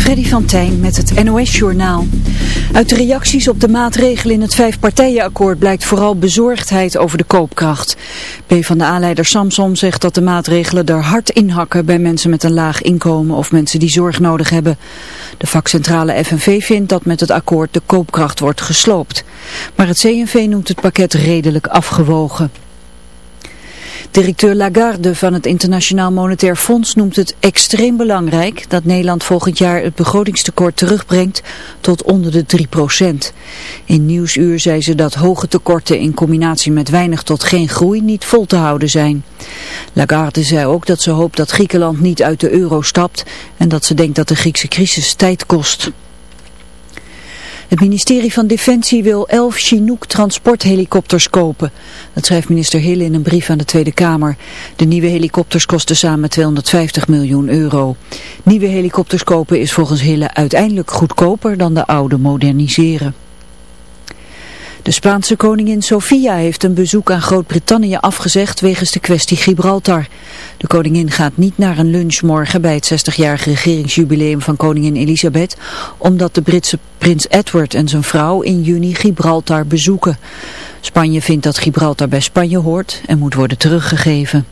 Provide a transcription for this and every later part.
Freddy van Tijn met het NOS-journaal. Uit de reacties op de maatregelen in het vijfpartijenakkoord blijkt vooral bezorgdheid over de koopkracht. PvdA-leider Samson zegt dat de maatregelen er hard inhakken bij mensen met een laag inkomen of mensen die zorg nodig hebben. De vakcentrale FNV vindt dat met het akkoord de koopkracht wordt gesloopt. Maar het CNV noemt het pakket redelijk afgewogen. Directeur Lagarde van het Internationaal Monetair Fonds noemt het extreem belangrijk dat Nederland volgend jaar het begrotingstekort terugbrengt tot onder de 3%. In Nieuwsuur zei ze dat hoge tekorten in combinatie met weinig tot geen groei niet vol te houden zijn. Lagarde zei ook dat ze hoopt dat Griekenland niet uit de euro stapt en dat ze denkt dat de Griekse crisis tijd kost. Het ministerie van Defensie wil elf Chinook transporthelikopters kopen. Dat schrijft minister Hille in een brief aan de Tweede Kamer. De nieuwe helikopters kosten samen 250 miljoen euro. Nieuwe helikopters kopen is volgens Hille uiteindelijk goedkoper dan de oude moderniseren. De Spaanse koningin Sofia heeft een bezoek aan Groot-Brittannië afgezegd wegens de kwestie Gibraltar. De koningin gaat niet naar een lunch morgen bij het 60-jarige regeringsjubileum van koningin Elisabeth, omdat de Britse prins Edward en zijn vrouw in juni Gibraltar bezoeken. Spanje vindt dat Gibraltar bij Spanje hoort en moet worden teruggegeven.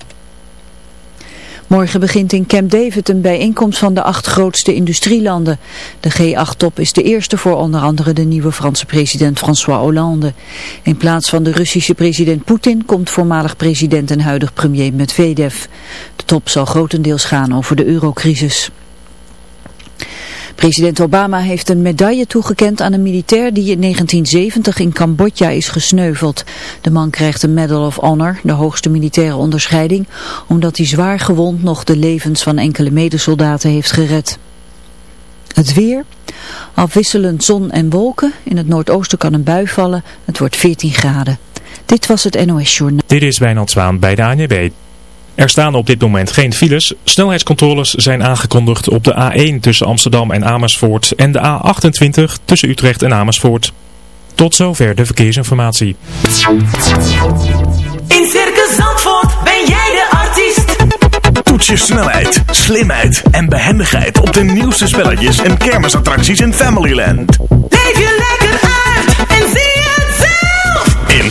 Morgen begint in Camp David een bijeenkomst van de acht grootste industrielanden. De G8-top is de eerste voor onder andere de nieuwe Franse president François Hollande. In plaats van de Russische president Poetin komt voormalig president en huidig premier Medvedev. De top zal grotendeels gaan over de eurocrisis. President Obama heeft een medaille toegekend aan een militair die in 1970 in Cambodja is gesneuveld. De man krijgt een Medal of Honor, de hoogste militaire onderscheiding, omdat hij zwaar gewond nog de levens van enkele medesoldaten heeft gered. Het weer, afwisselend zon en wolken, in het noordoosten kan een bui vallen, het wordt 14 graden. Dit was het NOS Journaal. Dit is Wijnald Zwaan bij de ANB. Er staan op dit moment geen files. Snelheidscontroles zijn aangekondigd op de A1 tussen Amsterdam en Amersfoort en de A28 tussen Utrecht en Amersfoort. Tot zover de verkeersinformatie. In Circus Zandvoort ben jij de artiest. Toets je snelheid, slimheid en behendigheid op de nieuwste spelletjes en kermisattracties in Familyland. Leef je lekker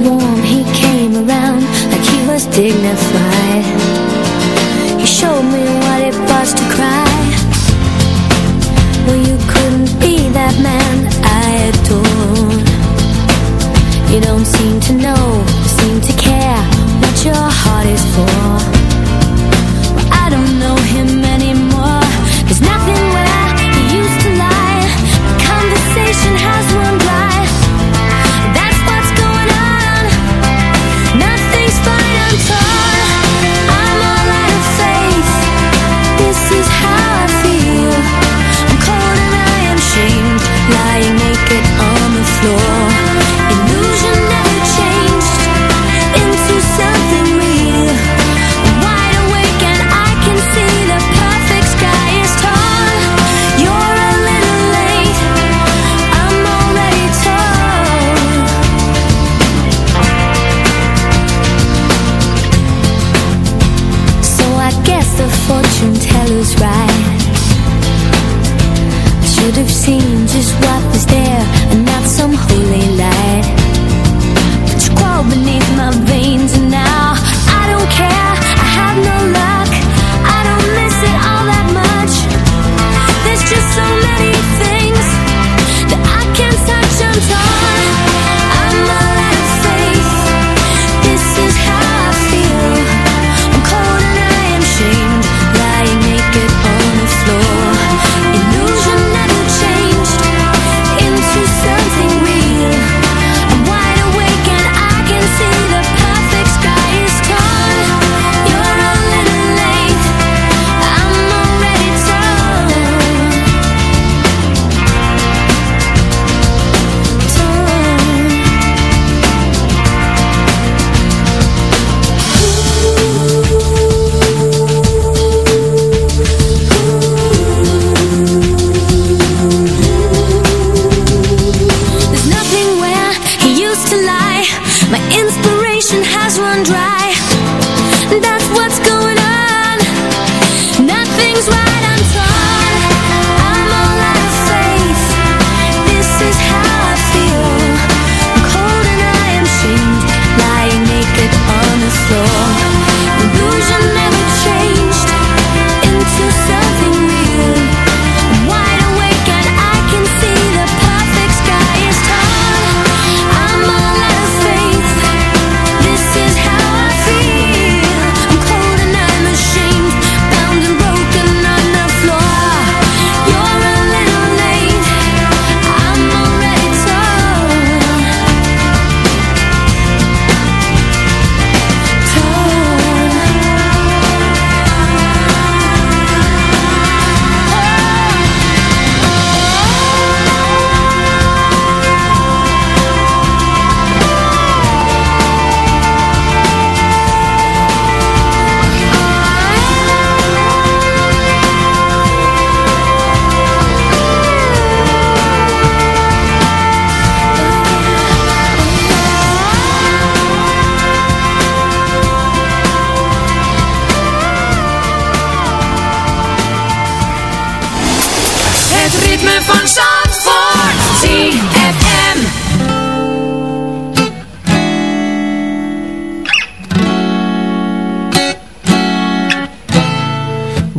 warm.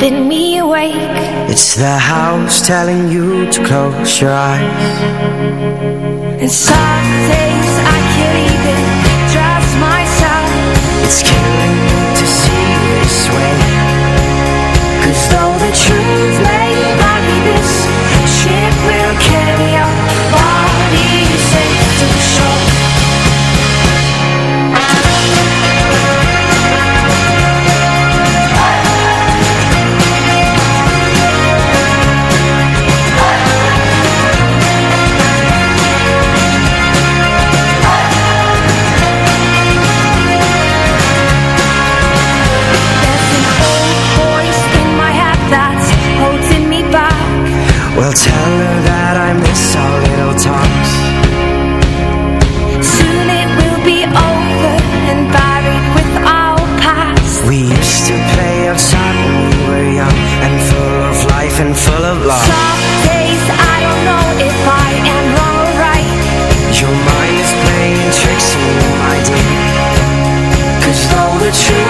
keeping me awake. It's the house telling you to close your eyes. And some things I can't even trust myself. It's killing me to see this way. Cause though the truth the truth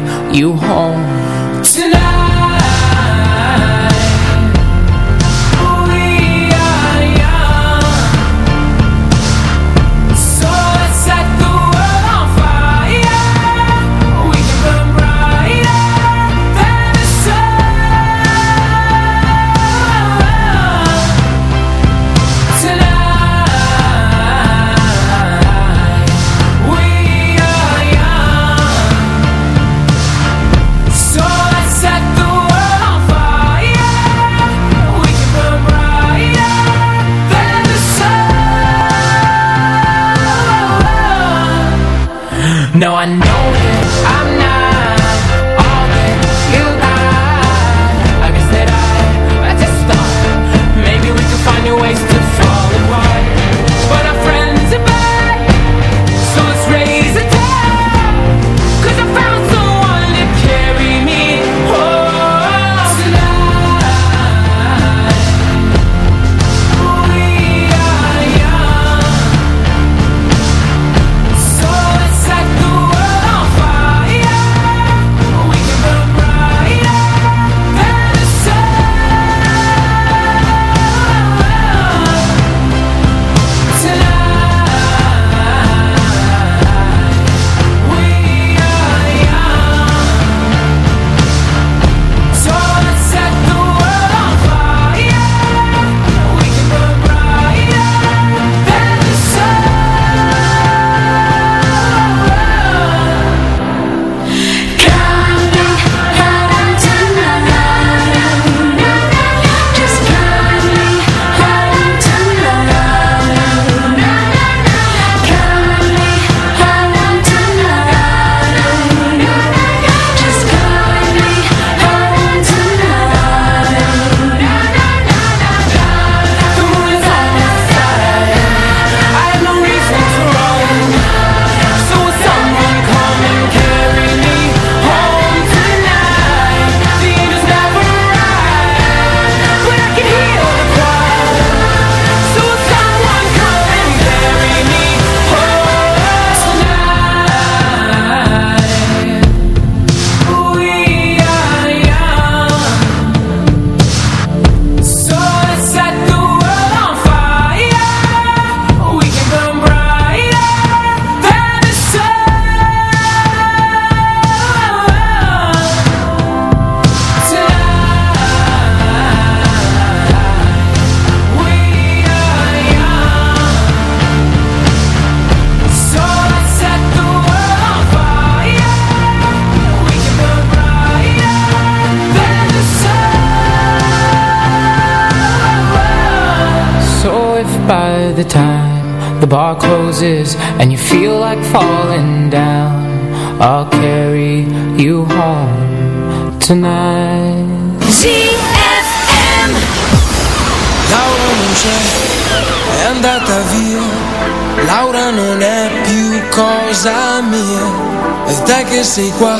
you home. roses and you feel like falling down. I'll carry you home tonight. G F M. Laura non c'è, è andata via Laura non è più cosa mia È te che sei qua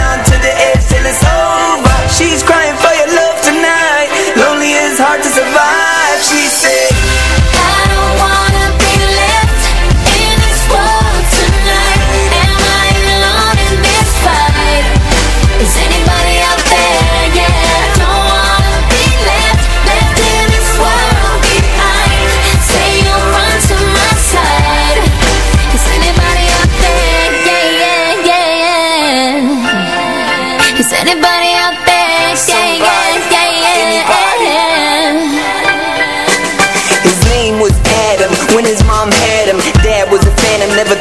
the edge till it's over. She's crying for